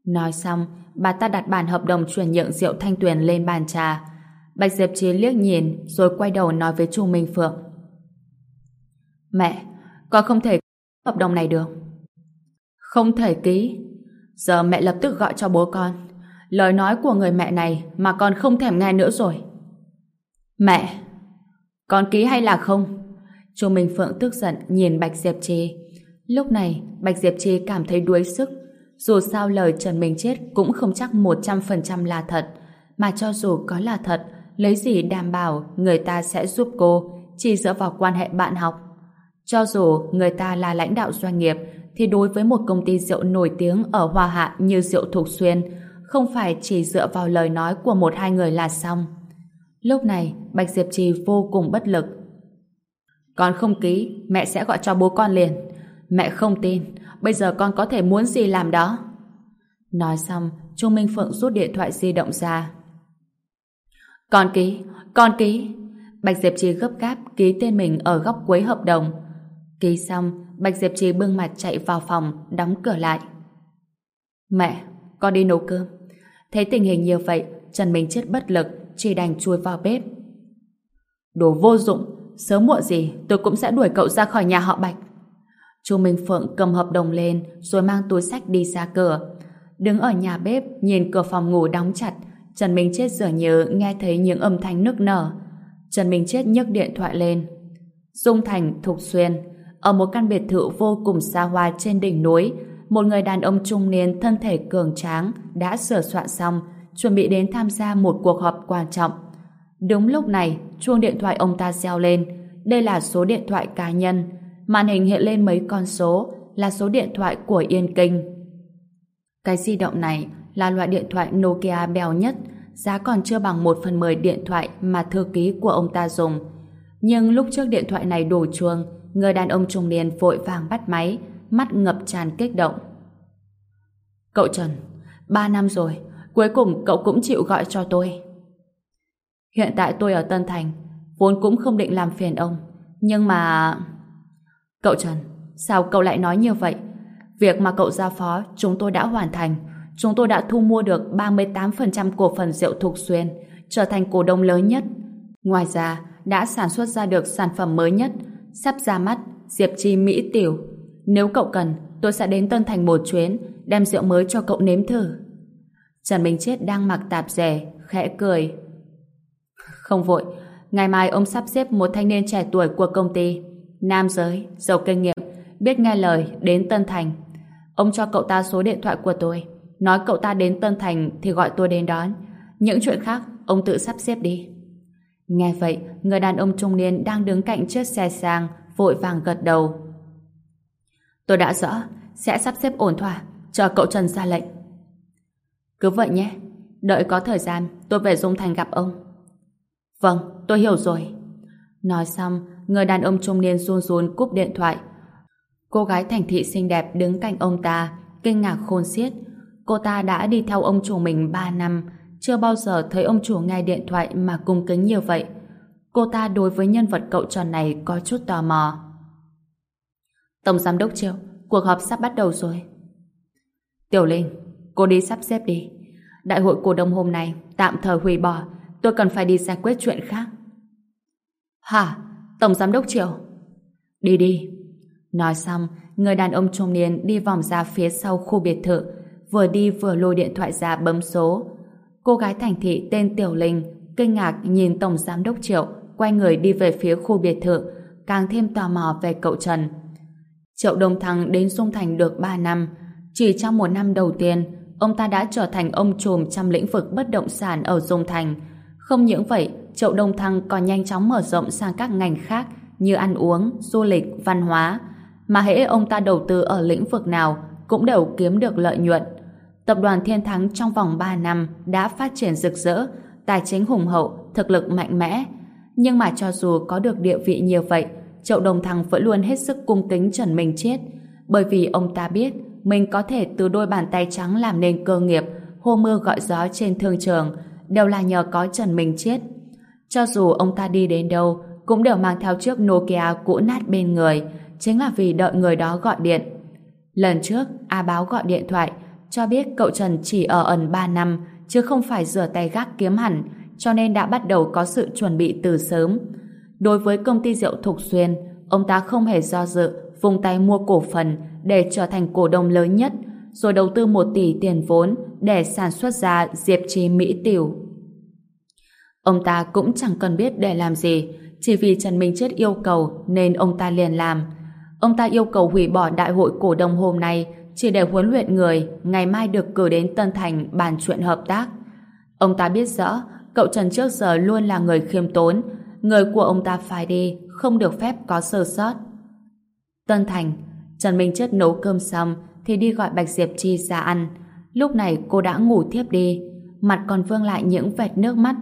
Nói xong, bà ta đặt bản hợp đồng chuyển nhượng rượu thanh tuyền lên bàn trà. Bạch Diệp Trí liếc nhìn, rồi quay đầu nói với Chu Minh Phượng. Mẹ, con không thể ký hợp đồng này được. Không thể ký. Giờ mẹ lập tức gọi cho bố con. Lời nói của người mẹ này mà con không thèm nghe nữa rồi. Mẹ! Con ký hay là không? Chu Minh Phượng tức giận nhìn Bạch Diệp Trì. Lúc này, Bạch Diệp Trì cảm thấy đuối sức. Dù sao lời Trần Minh Chết cũng không chắc 100% là thật, mà cho dù có là thật, lấy gì đảm bảo người ta sẽ giúp cô chỉ dựa vào quan hệ bạn học. Cho dù người ta là lãnh đạo doanh nghiệp thì đối với một công ty rượu nổi tiếng ở Hoa Hạ như rượu Thục Xuyên không phải chỉ dựa vào lời nói của một hai người là xong. Lúc này, Bạch Diệp Trì vô cùng bất lực. Con không ký, mẹ sẽ gọi cho bố con liền. Mẹ không tin, bây giờ con có thể muốn gì làm đó. Nói xong, Trung Minh Phượng rút điện thoại di động ra. Con ký, con ký. Bạch Diệp Trì gấp gáp ký tên mình ở góc cuối hợp đồng. Ký xong, Bạch Diệp Trì bưng mặt chạy vào phòng, đóng cửa lại. Mẹ, con đi nấu cơm. Thấy tình hình như vậy, Trần Minh chết bất lực, chỉ đành chui vào bếp. Đồ vô dụng, sớm muộn gì tôi cũng sẽ đuổi cậu ra khỏi nhà họ Bạch. Chu Minh Phượng cầm hợp đồng lên rồi mang túi sách đi ra cửa. Đứng ở nhà bếp nhìn cửa phòng ngủ đóng chặt Trần Minh Chết dường như nghe thấy những âm thanh nức nở. Trần Minh Chết nhấc điện thoại lên. Dung Thành, Thục Xuyên ở một căn biệt thự vô cùng xa hoa trên đỉnh núi một người đàn ông trung niên thân thể cường tráng đã sửa soạn xong chuẩn bị đến tham gia một cuộc họp quan trọng. Đúng lúc này, chuông điện thoại ông ta reo lên. Đây là số điện thoại cá nhân. Màn hình hiện lên mấy con số là số điện thoại của Yên Kinh. Cái di động này là loại điện thoại Nokia bèo nhất, giá còn chưa bằng 1 phần 10 điện thoại mà thư ký của ông ta dùng. Nhưng lúc trước điện thoại này đổ chuông, người đàn ông trung niên vội vàng bắt máy, mắt ngập tràn kích động. Cậu Trần, ba năm rồi, cuối cùng cậu cũng chịu gọi cho tôi. Hiện tại tôi ở Tân Thành, vốn cũng không định làm phiền ông, nhưng mà... Cậu Trần, sao cậu lại nói như vậy? Việc mà cậu giao phó chúng tôi đã hoàn thành. Chúng tôi đã thu mua được 38% cổ phần rượu Thục Xuyên, trở thành cổ đông lớn nhất. Ngoài ra, đã sản xuất ra được sản phẩm mới nhất, sắp ra mắt Diệp Chi Mỹ Tiểu. Nếu cậu cần, tôi sẽ đến Tân Thành một chuyến, đem rượu mới cho cậu nếm thử. Trần Minh Chết đang mặc tạp dề, khẽ cười. Không vội, ngày mai ông sắp xếp một thanh niên trẻ tuổi của công ty, nam giới, giàu kinh nghiệm, biết nghe lời, đến Tân Thành. Ông cho cậu ta số điện thoại của tôi, nói cậu ta đến Tân Thành thì gọi tôi đến đón. Những chuyện khác, ông tự sắp xếp đi. Nghe vậy, người đàn ông trung niên đang đứng cạnh chiếc xe sang, vội vàng gật đầu. Tôi đã rõ, sẽ sắp xếp ổn thỏa, chờ cậu Trần ra lệnh. Cứ vậy nhé, đợi có thời gian tôi về Dung Thành gặp ông. Vâng, tôi hiểu rồi. Nói xong, người đàn ông trung niên run run cúp điện thoại. Cô gái thành thị xinh đẹp đứng cạnh ông ta, kinh ngạc khôn xiết. Cô ta đã đi theo ông chủ mình 3 năm, chưa bao giờ thấy ông chủ nghe điện thoại mà cung kính như vậy. Cô ta đối với nhân vật cậu tròn này có chút tò mò. Tổng giám đốc Triệu, cuộc họp sắp bắt đầu rồi. Tiểu Linh, cô đi sắp xếp đi. Đại hội cổ đông hôm nay tạm thời hủy bỏ, tôi cần phải đi giải quyết chuyện khác. Hả? Tổng giám đốc Triệu? Đi đi. Nói xong, người đàn ông trung niên đi vòng ra phía sau khu biệt thự, vừa đi vừa lôi điện thoại ra bấm số. Cô gái thành thị tên Tiểu Linh kinh ngạc nhìn Tổng Giám đốc Triệu quay người đi về phía khu biệt thự, càng thêm tò mò về cậu Trần. Triệu Đông Thăng đến Dung Thành được 3 năm. Chỉ trong một năm đầu tiên, ông ta đã trở thành ông trùm trong lĩnh vực bất động sản ở Dung Thành. Không những vậy, Triệu Đông Thăng còn nhanh chóng mở rộng sang các ngành khác như ăn uống, du lịch, văn hóa. Mà hễ ông ta đầu tư ở lĩnh vực nào cũng đều kiếm được lợi nhuận. Tập đoàn Thiên Thắng trong vòng 3 năm đã phát triển rực rỡ, tài chính hùng hậu, thực lực mạnh mẽ. Nhưng mà cho dù có được địa vị như vậy, Triệu Đồng Thăng vẫn luôn hết sức cung kính Trần Minh Chết, bởi vì ông ta biết mình có thể từ đôi bàn tay trắng làm nên cơ nghiệp, hô mưa gọi gió trên thương trường, đều là nhờ có Trần Minh Chết. Cho dù ông ta đi đến đâu, cũng đều mang theo chiếc Nokia cũ nát bên người, chính là vì đợi người đó gọi điện. Lần trước, A Báo gọi điện thoại, cho biết cậu Trần chỉ ở ẩn 3 năm, chứ không phải rửa tay gác kiếm hẳn, cho nên đã bắt đầu có sự chuẩn bị từ sớm. Đối với công ty rượu Thục Xuyên, ông ta không hề do dự, vùng tay mua cổ phần để trở thành cổ đông lớn nhất, rồi đầu tư một tỷ tiền vốn để sản xuất ra diệp trì Mỹ Tiểu. Ông ta cũng chẳng cần biết để làm gì, chỉ vì Trần Minh Chết yêu cầu nên ông ta liền làm. Ông ta yêu cầu hủy bỏ đại hội cổ đông hôm nay chỉ để huấn luyện người ngày mai được cử đến Tân Thành bàn chuyện hợp tác. Ông ta biết rõ cậu Trần trước giờ luôn là người khiêm tốn người của ông ta phải đi không được phép có sơ sót. Tân Thành Trần Minh Chất nấu cơm xong thì đi gọi Bạch Diệp Chi ra ăn. Lúc này cô đã ngủ thiếp đi mặt còn vương lại những vệt nước mắt.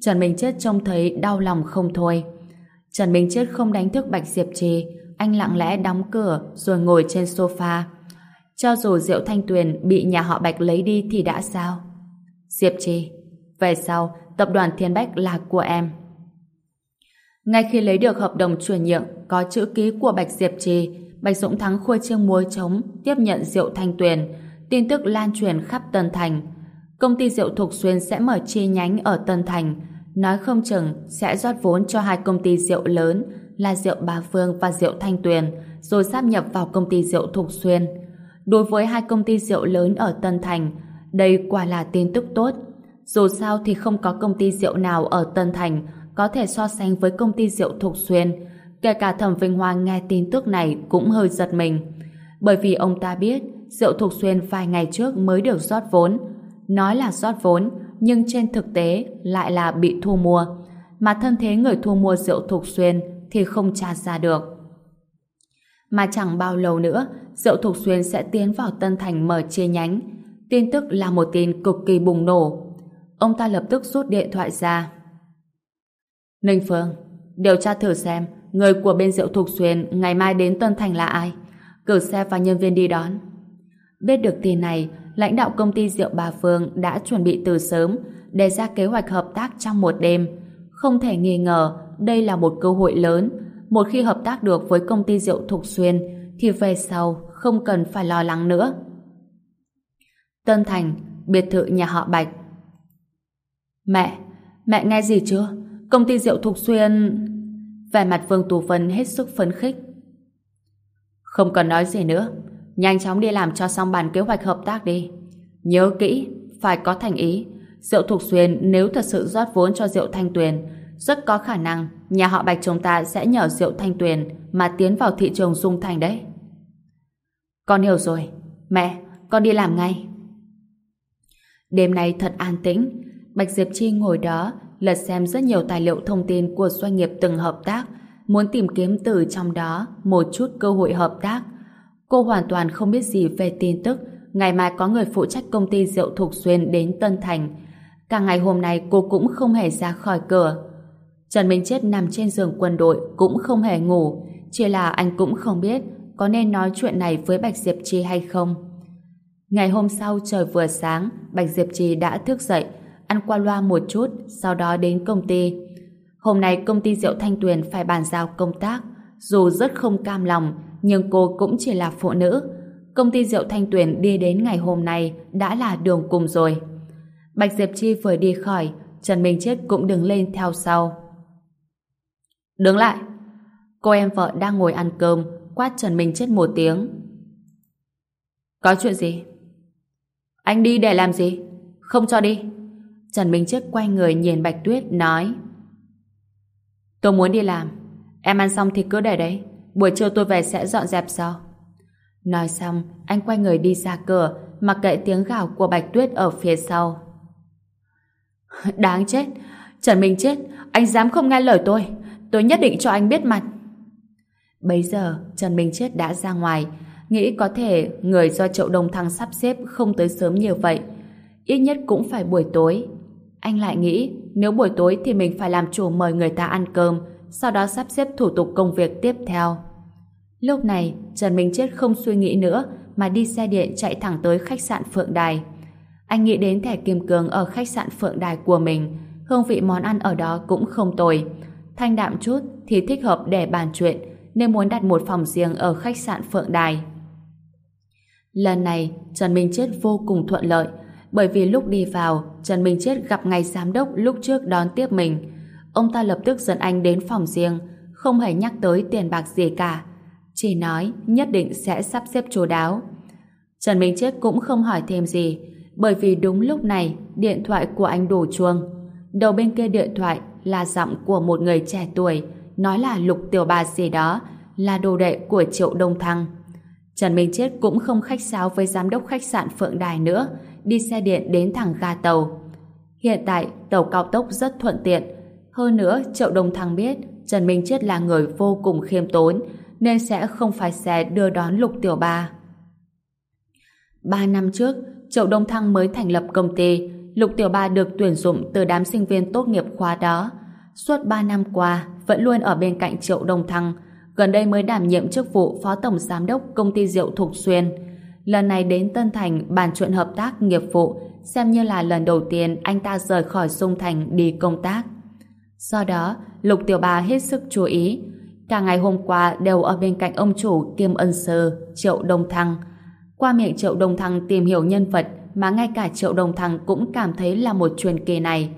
Trần Minh Chết trông thấy đau lòng không thôi. Trần Minh Chết không đánh thức Bạch Diệp Trì, anh lặng lẽ đóng cửa rồi ngồi trên sofa. Cho dù Diệu Thanh Tuyền bị nhà họ Bạch lấy đi thì đã sao? Diệp Trì, về sau, tập đoàn Thiên Bách là của em. Ngay khi lấy được hợp đồng chuyển nhượng có chữ ký của Bạch Diệp Trì, Bạch Dũng Thắng khui chiêng muối trống tiếp nhận rượu Thanh Tuyền, tin tức lan truyền khắp Tân Thành. Công ty rượu Thục Xuyên sẽ mở chi nhánh ở Tân Thành, nói không chừng sẽ rót vốn cho hai công ty rượu lớn là rượu Bà Phương và rượu Thanh Tuyền, rồi sáp nhập vào công ty rượu Thục Xuyên. Đối với hai công ty rượu lớn ở Tân Thành, đây quả là tin tức tốt. Dù sao thì không có công ty rượu nào ở Tân Thành có thể so sánh với công ty rượu Thục Xuyên. Kể cả Thẩm Vinh Hoa nghe tin tức này cũng hơi giật mình. Bởi vì ông ta biết rượu Thục Xuyên vài ngày trước mới được rót vốn, Nói là rót vốn, nhưng trên thực tế lại là bị thu mua. Mà thân thế người thu mua rượu Thục Xuyên thì không tra ra được. Mà chẳng bao lâu nữa, rượu Thục Xuyên sẽ tiến vào Tân Thành mở chia nhánh. Tin tức là một tin cực kỳ bùng nổ. Ông ta lập tức rút điện thoại ra. Ninh Phương, điều tra thử xem người của bên rượu Thục Xuyên ngày mai đến Tân Thành là ai. Cử xe và nhân viên đi đón. Biết được tin này, lãnh đạo công ty rượu Bà Phương đã chuẩn bị từ sớm, đề ra kế hoạch hợp tác trong một đêm. Không thể nghi ngờ, đây là một cơ hội lớn. Một khi hợp tác được với công ty rượu Thục Xuyên, thì về sau không cần phải lo lắng nữa. Tân Thành, biệt thự nhà họ Bạch. Mẹ, mẹ nghe gì chưa? Công ty rượu Thục Xuyên... Vẻ mặt Vương Tú Vân hết sức phấn khích. Không cần nói gì nữa. Nhanh chóng đi làm cho xong bản kế hoạch hợp tác đi. Nhớ kỹ, phải có thành ý. Rượu Thục Xuyên nếu thật sự rót vốn cho rượu Thanh Tuyền, rất có khả năng nhà họ Bạch chúng ta sẽ nhờ rượu Thanh Tuyền mà tiến vào thị trường dung thành đấy. Con hiểu rồi. Mẹ, con đi làm ngay. Đêm nay thật an tĩnh. Bạch Diệp Chi ngồi đó lật xem rất nhiều tài liệu thông tin của doanh nghiệp từng hợp tác muốn tìm kiếm từ trong đó một chút cơ hội hợp tác Cô hoàn toàn không biết gì về tin tức ngày mai có người phụ trách công ty rượu Thục Xuyên đến Tân Thành. Cả ngày hôm nay cô cũng không hề ra khỏi cửa. Trần Minh Chết nằm trên giường quân đội cũng không hề ngủ, chỉ là anh cũng không biết có nên nói chuyện này với Bạch Diệp Chi hay không. Ngày hôm sau trời vừa sáng, Bạch Diệp trì đã thức dậy, ăn qua loa một chút, sau đó đến công ty. Hôm nay công ty rượu Thanh Tuyền phải bàn giao công tác, dù rất không cam lòng, nhưng cô cũng chỉ là phụ nữ. Công ty rượu Thanh Tuyền đi đến ngày hôm nay đã là đường cùng rồi. Bạch Diệp Chi vừa đi khỏi, Trần Minh Chết cũng đứng lên theo sau. Đứng lại! Cô em vợ đang ngồi ăn cơm, quát Trần Minh Chết một tiếng. Có chuyện gì? Anh đi để làm gì? Không cho đi. Trần Minh Chết quay người nhìn Bạch Tuyết nói Tôi muốn đi làm. Em ăn xong thì cứ để đấy buổi trưa tôi về sẽ dọn dẹp sau. Nói xong, anh quay người đi ra cửa, mặc kệ tiếng gào của Bạch Tuyết ở phía sau. Đáng chết! Trần Minh chết! Anh dám không nghe lời tôi! Tôi nhất định cho anh biết mặt! Bây giờ, Trần Minh chết đã ra ngoài, nghĩ có thể người do chậu Đông Thăng sắp xếp không tới sớm như vậy. Ít nhất cũng phải buổi tối. Anh lại nghĩ, nếu buổi tối thì mình phải làm chủ mời người ta ăn cơm, sau đó sắp xếp thủ tục công việc tiếp theo. Lúc này, Trần Minh Chết không suy nghĩ nữa mà đi xe điện chạy thẳng tới khách sạn Phượng Đài. Anh nghĩ đến thẻ kim cương ở khách sạn Phượng Đài của mình, hương vị món ăn ở đó cũng không tồi. Thanh đạm chút thì thích hợp để bàn chuyện, nên muốn đặt một phòng riêng ở khách sạn Phượng Đài. Lần này, Trần Minh Chết vô cùng thuận lợi, bởi vì lúc đi vào, Trần Minh Chết gặp ngay giám đốc lúc trước đón tiếp mình. Ông ta lập tức dẫn anh đến phòng riêng, không hề nhắc tới tiền bạc gì cả, chỉ nói nhất định sẽ sắp xếp chú đáo. Trần Minh Chết cũng không hỏi thêm gì, bởi vì đúng lúc này điện thoại của anh đổ chuông. Đầu bên kia điện thoại là giọng của một người trẻ tuổi, nói là Lục Tiểu Bà gì đó, là đồ đệ của Triệu Đông Thăng. Trần Minh Chết cũng không khách sáo với giám đốc khách sạn Phượng Đài nữa, đi xe điện đến thẳng ga tàu. Hiện tại, tàu cao tốc rất thuận tiện. Hơn nữa, Triệu Đông Thăng biết Trần Minh Chết là người vô cùng khiêm tốn, nên sẽ không phải xe đưa đón Lục Tiểu Ba. Ba năm trước, Triệu Đông Thăng mới thành lập công ty, Lục Tiểu Ba được tuyển dụng từ đám sinh viên tốt nghiệp khóa đó. Suốt ba năm qua, vẫn luôn ở bên cạnh Triệu Đông Thăng, gần đây mới đảm nhiệm chức vụ Phó Tổng Giám đốc Công ty Rượu Thục Xuyên. Lần này đến Tân Thành bàn chuyện hợp tác nghiệp vụ, xem như là lần đầu tiên anh ta rời khỏi Dung Thành đi công tác. Do đó, Lục Tiểu Ba hết sức chú ý. Cả ngày hôm qua đều ở bên cạnh ông chủ kiêm ân sơ Triệu Đông Thăng. Qua miệng Triệu Đông Thăng tìm hiểu nhân vật mà ngay cả Triệu Đông Thăng cũng cảm thấy là một truyền kỳ này.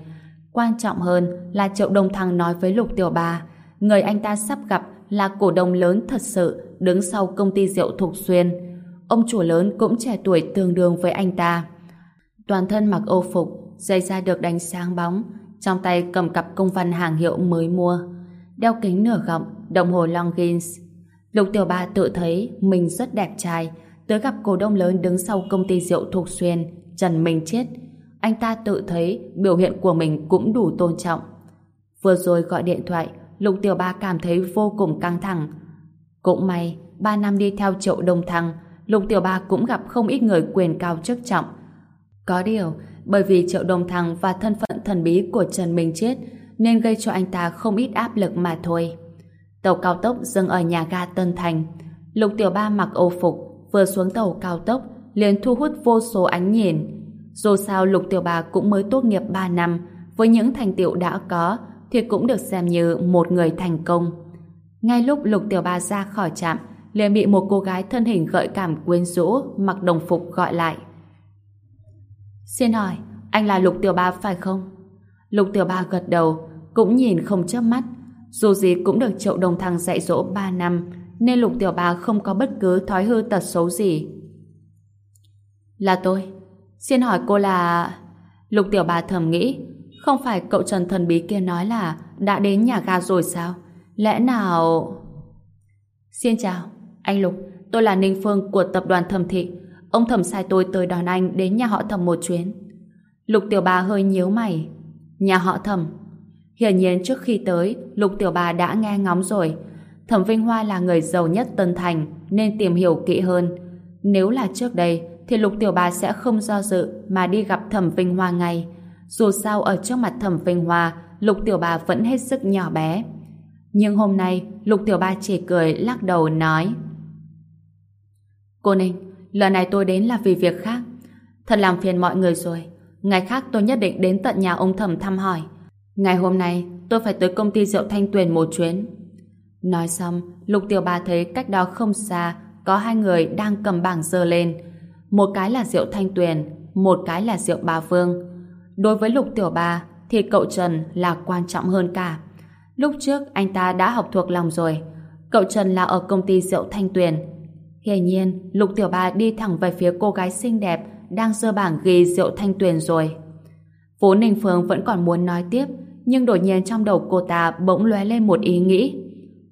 Quan trọng hơn là Triệu Đông Thăng nói với Lục Tiểu Ba người anh ta sắp gặp là cổ đông lớn thật sự đứng sau công ty rượu Thục Xuyên. Ông chủ lớn cũng trẻ tuổi tương đương với anh ta. Toàn thân mặc ô phục, dây da được đánh sáng bóng, trong tay cầm cặp công văn hàng hiệu mới mua. Đeo kính nửa gọng, đồng hồ Longines. Lục Tiểu Ba tự thấy mình rất đẹp trai, tới gặp cổ đông lớn đứng sau công ty rượu Thục Xuyên, Trần Minh Chết. Anh ta tự thấy biểu hiện của mình cũng đủ tôn trọng. Vừa rồi gọi điện thoại, Lục Tiểu Ba cảm thấy vô cùng căng thẳng. Cũng may, ba năm đi theo triệu đông thăng, Lục Tiểu Ba cũng gặp không ít người quyền cao chức trọng. Có điều, bởi vì triệu đông thăng và thân phận thần bí của Trần Minh Chết nên gây cho anh ta không ít áp lực mà thôi. Tàu cao tốc dừng ở nhà ga Tân Thành. Lục Tiểu Ba mặc ô phục, vừa xuống tàu cao tốc, liền thu hút vô số ánh nhìn. Dù sao Lục Tiểu Ba cũng mới tốt nghiệp 3 năm, với những thành tựu đã có, thì cũng được xem như một người thành công. Ngay lúc Lục Tiểu Ba ra khỏi trạm, liền bị một cô gái thân hình gợi cảm quyến rũ mặc đồng phục gọi lại. Xin hỏi, anh là Lục Tiểu Ba phải không? Lục Tiểu Ba gật đầu, cũng nhìn không chớp mắt. Dù gì cũng được Triệu Đồng Thăng dạy dỗ 3 năm, nên Lục Tiểu Ba không có bất cứ thói hư tật xấu gì. Là tôi. Xin hỏi cô là... Lục Tiểu Ba thầm nghĩ, không phải cậu Trần thần bí kia nói là đã đến nhà ga rồi sao? Lẽ nào... Xin chào, anh Lục, tôi là Ninh Phương của tập đoàn Thẩm Thị. Ông Thẩm sai tôi tới đón anh đến nhà họ Thẩm một chuyến. Lục Tiểu bà hơi nhíu mày. Nhà họ Thẩm. Hiển nhiên trước khi tới, Lục Tiểu bà đã nghe ngóng rồi. Thẩm Vinh Hoa là người giàu nhất Tân Thành nên tìm hiểu kỹ hơn. Nếu là trước đây, thì Lục Tiểu bà sẽ không do dự mà đi gặp Thẩm Vinh Hoa ngay. Dù sao ở trước mặt Thẩm Vinh Hoa, Lục Tiểu bà vẫn hết sức nhỏ bé. Nhưng hôm nay, Lục Tiểu Ba chỉ cười lắc đầu nói Cô Ninh, lần này tôi đến là vì việc khác. Thật làm phiền mọi người rồi. Ngày khác tôi nhất định đến tận nhà ông Thẩm thăm hỏi. Ngày hôm nay, tôi phải tới công ty rượu Thanh Tuyền một chuyến. Nói xong, Lục Tiểu Ba thấy cách đó không xa có hai người đang cầm bảng dơ lên. Một cái là rượu Thanh Tuyền, một cái là rượu Ba Vương. Đối với Lục Tiểu Ba thì cậu Trần là quan trọng hơn cả. Lúc trước anh ta đã học thuộc lòng rồi. Cậu Trần là ở công ty rượu Thanh Tuyền. Hiển nhiên, Lục Tiểu Ba đi thẳng về phía cô gái xinh đẹp đang dơ bảng ghi rượu Thanh Tuyền rồi. phố Ninh Phương vẫn còn muốn nói tiếp, nhưng đột nhiên trong đầu cô ta bỗng lóe lên một ý nghĩ.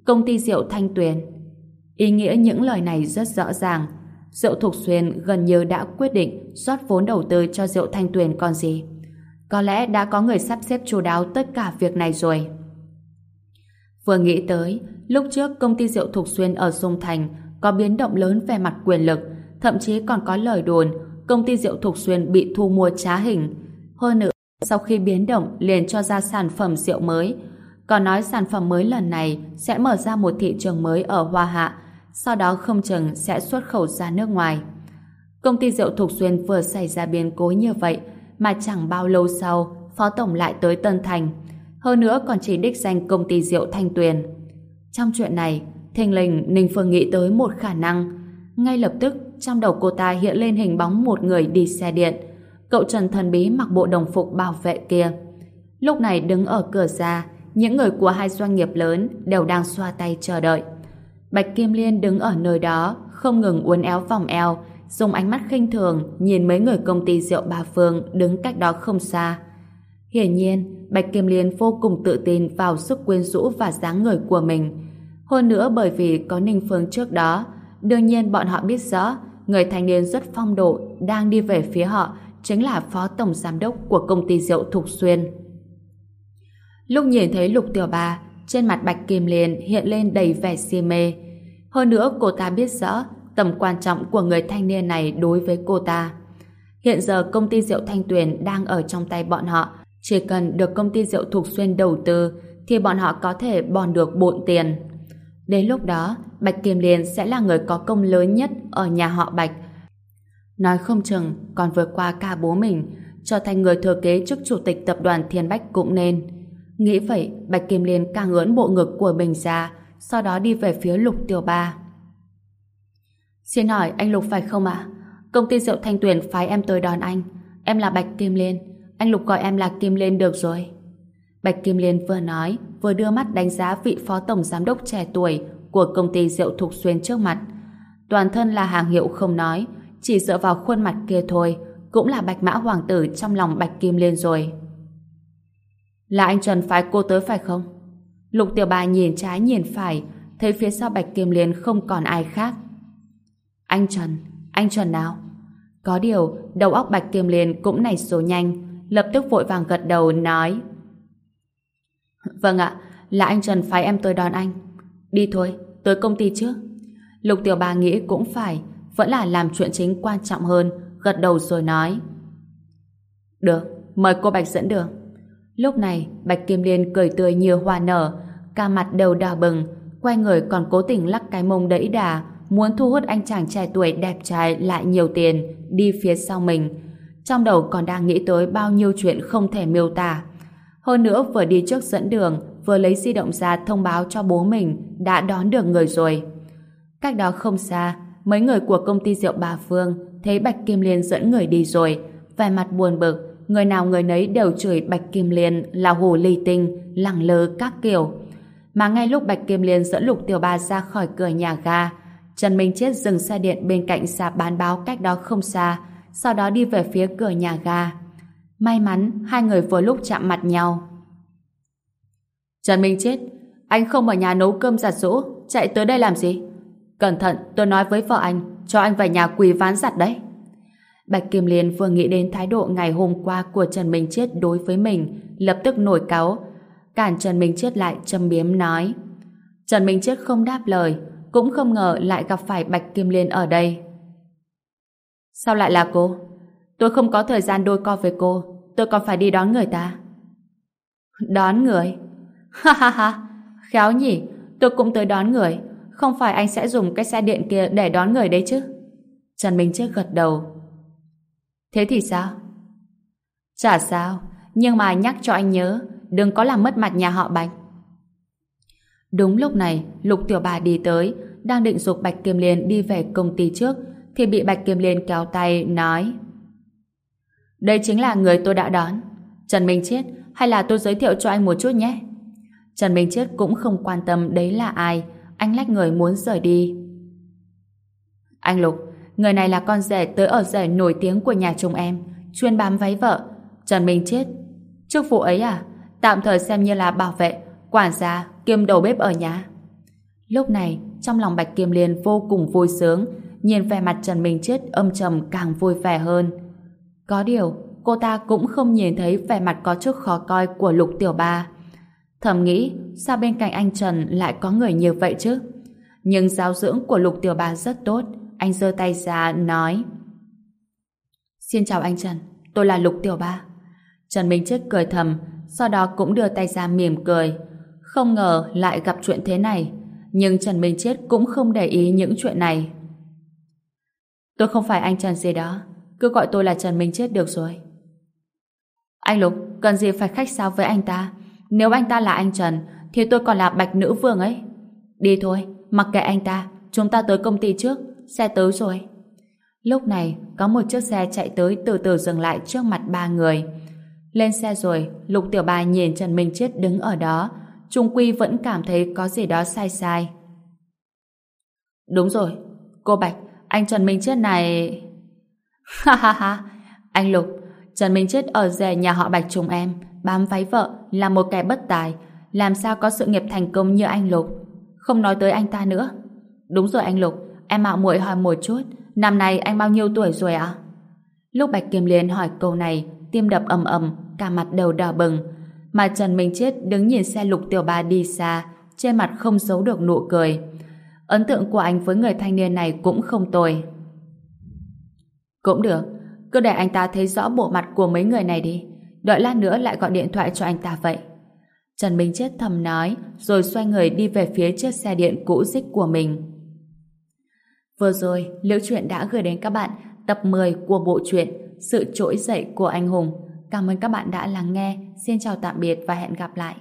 Công ty rượu Thanh Tuyền. Ý nghĩa những lời này rất rõ ràng. Rượu Thục Xuyên gần như đã quyết định rót vốn đầu tư cho rượu Thanh Tuyền còn gì. Có lẽ đã có người sắp xếp chú đáo tất cả việc này rồi. Vừa nghĩ tới, lúc trước công ty rượu Thục Xuyên ở Dung Thành có biến động lớn về mặt quyền lực, thậm chí còn có lời đồn công ty rượu Thục Xuyên bị thu mua trá hình. Hơn nữa, sau khi biến động liền cho ra sản phẩm rượu mới. Còn nói sản phẩm mới lần này sẽ mở ra một thị trường mới ở Hoa Hạ, sau đó không chừng sẽ xuất khẩu ra nước ngoài. Công ty rượu Thục Xuyên vừa xảy ra biến cố như vậy, mà chẳng bao lâu sau, Phó Tổng lại tới Tân Thành. Hơn nữa còn chỉ đích danh công ty rượu Thanh Tuyền. Trong chuyện này, thình lình Ninh Phương nghĩ tới một khả năng. Ngay lập tức, trong đầu cô ta hiện lên hình bóng một người đi xe điện. Cậu Trần thần bí mặc bộ đồng phục bảo vệ kia. Lúc này đứng ở cửa ra, những người của hai doanh nghiệp lớn đều đang xoa tay chờ đợi. Bạch Kim Liên đứng ở nơi đó, không ngừng uốn éo vòng eo, dùng ánh mắt khinh thường nhìn mấy người công ty rượu bà Phương đứng cách đó không xa. Hiển nhiên, Bạch Kim Liên vô cùng tự tin vào sức quyến rũ và dáng người của mình. Hơn nữa bởi vì có Ninh Phương trước đó, đương nhiên bọn họ biết rõ người thanh niên rất phong độ đang đi về phía họ chính là phó tổng giám đốc của công ty rượu Thục Xuyên. Lúc nhìn thấy Lục Tiểu Ba, trên mặt Bạch Kim Liên hiện lên đầy vẻ si mê. Hơn nữa cô ta biết rõ tầm quan trọng của người thanh niên này đối với cô ta. Hiện giờ công ty rượu Thanh Tuyền đang ở trong tay bọn họ. Chỉ cần được công ty rượu Thục Xuyên đầu tư thì bọn họ có thể bòn được bộn tiền. Đến lúc đó, Bạch Kim Liên sẽ là người có công lớn nhất ở nhà họ Bạch. Nói không chừng còn vượt qua cả bố mình, trở thành người thừa kế chức chủ tịch tập đoàn Thiên Bách cũng nên. Nghĩ vậy, Bạch Kim Liên càng ưỡn bộ ngực của mình ra, sau đó đi về phía Lục Tiểu Ba. Xin hỏi anh Lục phải không ạ? Công ty rượu Thanh Tuyền phái em tới đón anh. Em là Bạch Kim Liên. Anh Lục gọi em là Kim Liên được rồi. Bạch Kim Liên vừa nói, vừa đưa mắt đánh giá vị phó tổng giám đốc trẻ tuổi của công ty rượu Thục Xuyên trước mặt. Toàn thân là hàng hiệu không nói, chỉ dựa vào khuôn mặt kia thôi, cũng là bạch mã hoàng tử trong lòng Bạch Kim Liên rồi. Là anh Trần phái cô tới phải không? Lục tiểu bà nhìn trái nhìn phải, thấy phía sau Bạch Kim Liên không còn ai khác. Anh Trần, anh Trần nào? Có điều, đầu óc Bạch Kim Liên cũng nảy số nhanh, lập tức vội vàng gật đầu nói Vâng ạ, là anh Trần phái em tới đón anh. Đi thôi, tới công ty trước. Lục tiểu bà nghĩ cũng phải, vẫn là làm chuyện chính quan trọng hơn, gật đầu rồi nói. Được, mời cô Bạch dẫn đường. Lúc này, Bạch Kim Liên cười tươi như hoa nở, ca mặt đều đỏ bừng, quay người còn cố tình lắc cái mông đẫy đà, muốn thu hút anh chàng trẻ tuổi đẹp trai lại nhiều tiền, đi phía sau mình. Trong đầu còn đang nghĩ tới bao nhiêu chuyện không thể miêu tả. Hơn nữa vừa đi trước dẫn đường, vừa lấy di động ra thông báo cho bố mình đã đón được người rồi. Cách đó không xa, mấy người của công ty rượu Bà Phương thấy Bạch Kim Liên dẫn người đi rồi, vẻ mặt buồn bực, người nào người nấy đều chửi Bạch Kim Liên là hồ ly tinh, lẳng lơ các kiểu. Mà ngay lúc Bạch Kim Liên dẫn Lục Tiểu Ba ra khỏi cửa nhà ga, Trần Minh Chết dừng xe điện bên cạnh sạp bán báo cách đó không xa, sau đó đi về phía cửa nhà ga. May mắn, hai người vừa lúc chạm mặt nhau. Trần Minh Chết, anh không ở nhà nấu cơm giặt rũ, chạy tới đây làm gì? Cẩn thận, tôi nói với vợ anh, cho anh về nhà quỳ ván giặt đấy. Bạch Kim Liên vừa nghĩ đến thái độ ngày hôm qua của Trần Minh Chết đối với mình, lập tức nổi cáu. Cản Trần Minh Chết lại châm biếm nói. Trần Minh Chết không đáp lời, cũng không ngờ lại gặp phải Bạch Kim Liên ở đây. Sao lại là cô? Tôi không có thời gian đôi co với cô, tôi còn phải đi đón người ta. Đón người? Ha ha ha, khéo nhỉ, tôi cũng tới đón người, không phải anh sẽ dùng cái xe điện kia để đón người đấy chứ? Trần Minh Chiết gật đầu. Thế thì sao? Chả sao, nhưng mà nhắc cho anh nhớ, đừng có làm mất mặt nhà họ Bạch. Đúng lúc này, Lục Tiểu Bà đi tới, đang định dục Bạch kiềm Liên đi về công ty trước, thì bị Bạch kiềm Liên kéo tay, nói đây chính là người tôi đã đón. Trần Minh Chết, hay là tôi giới thiệu cho anh một chút nhé? Trần Minh Chết cũng không quan tâm đấy là ai, anh lách người muốn rời đi. Anh Lục, người này là con rể tới ở rể nổi tiếng của nhà chồng em, chuyên bám váy vợ. Trần Minh Chết, chức vụ ấy à? Tạm thời xem như là bảo vệ, quản gia, kiêm đầu bếp ở nhà. Lúc này, trong lòng Bạch Kiêm Liên vô cùng vui sướng, nhìn vẻ mặt Trần Minh Chết âm trầm càng vui vẻ hơn. Có điều, cô ta cũng không nhìn thấy vẻ mặt có chút khó coi của Lục Tiểu Ba. Thầm nghĩ, sao bên cạnh anh Trần lại có người như vậy chứ? Nhưng giáo dưỡng của Lục Tiểu Ba rất tốt, anh giơ tay ra, nói Xin chào anh Trần, tôi là Lục Tiểu Ba. Trần Minh Chết cười thầm, sau đó cũng đưa tay ra mỉm cười. Không ngờ lại gặp chuyện thế này, nhưng Trần Minh Chết cũng không để ý những chuyện này. Tôi không phải anh Trần gì đó, cứ gọi tôi là Trần Minh Chết được rồi. Anh Lục, cần gì phải khách sáo với anh ta? Nếu anh ta là anh Trần, thì tôi còn là Bạch Nữ Vương ấy. Đi thôi, mặc kệ anh ta, chúng ta tới công ty trước, xe tới rồi. Lúc này, có một chiếc xe chạy tới từ từ dừng lại trước mặt ba người. Lên xe rồi, Lục Tiểu Ba nhìn Trần Minh Chết đứng ở đó, Trung Quy vẫn cảm thấy có gì đó sai sai. Đúng rồi, cô Bạch, anh Trần Minh Chết này... Ha ha ha, anh Lục, Trần Minh Chết ở rẻ nhà họ Bạch chúng em, bám váy vợ, là một kẻ bất tài, làm sao có sự nghiệp thành công như anh Lục. Không nói tới anh ta nữa. Đúng rồi anh Lục, em mạo muội hỏi một chút, năm nay anh bao nhiêu tuổi rồi ạ? Lúc Bạch Kim Liên hỏi câu này, tim đập ầm ầm, cả mặt đầu đỏ bừng. Mà Trần Minh Chết đứng nhìn xe lục tiểu ba đi xa, trên mặt không giấu được nụ cười. Ấn tượng của anh với người thanh niên này cũng không tồi. Cũng được, cứ để anh ta thấy rõ bộ mặt của mấy người này đi. Đợi lát nữa lại gọi điện thoại cho anh ta vậy. Trần Minh Chết thầm nói, rồi xoay người đi về phía chiếc xe điện cũ dích của mình. Vừa rồi, Liễu Chuyện đã gửi đến các bạn tập 10 của bộ truyện Sự trỗi dậy của anh hùng. Cảm ơn các bạn đã lắng nghe. Xin chào tạm biệt và hẹn gặp lại.